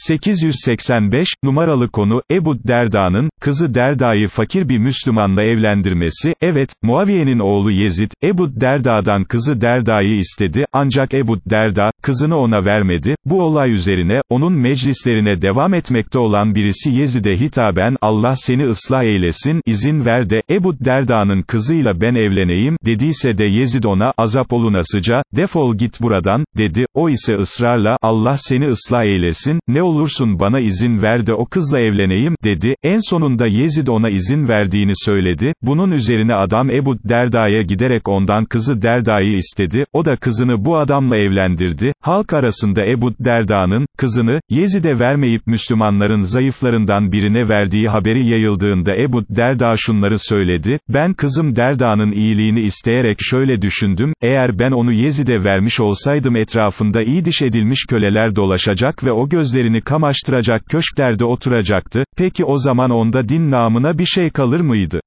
885, numaralı konu, Ebu Derda'nın, kızı Derda'yı fakir bir Müslümanla evlendirmesi, evet, Muaviye'nin oğlu Yezid, Ebu Derda'dan kızı Derda'yı istedi, ancak Ebu Derda, kızını ona vermedi, bu olay üzerine, onun meclislerine devam etmekte olan birisi Yezid'e hitaben, Allah seni ıslah eylesin, izin ver de, Ebu Derda'nın kızıyla ben evleneyim, dediyse de Yezid ona, azap olunasıca, defol git buradan, dedi, o ise ısrarla, Allah seni ıslah eylesin, ne olursun bana izin ver de o kızla evleneyim, dedi, en sonunda Yezid ona izin verdiğini söyledi, bunun üzerine adam Ebu Derda'ya giderek ondan kızı Derda'yı istedi, o da kızını bu adamla evlendirdi, halk arasında Ebu Derda'nın, kızını, Yezid'e vermeyip Müslümanların zayıflarından birine verdiği haberi yayıldığında Ebu Derda şunları söyledi, ben kızım Derda'nın iyiliğini isteyerek şöyle düşündüm, eğer ben onu Yezid'e vermiş olsaydım etrafında iyi diş edilmiş köleler dolaşacak ve o gözlerini kamaştıracak köşklerde oturacaktı, peki o zaman onda din namına bir şey kalır mıydı?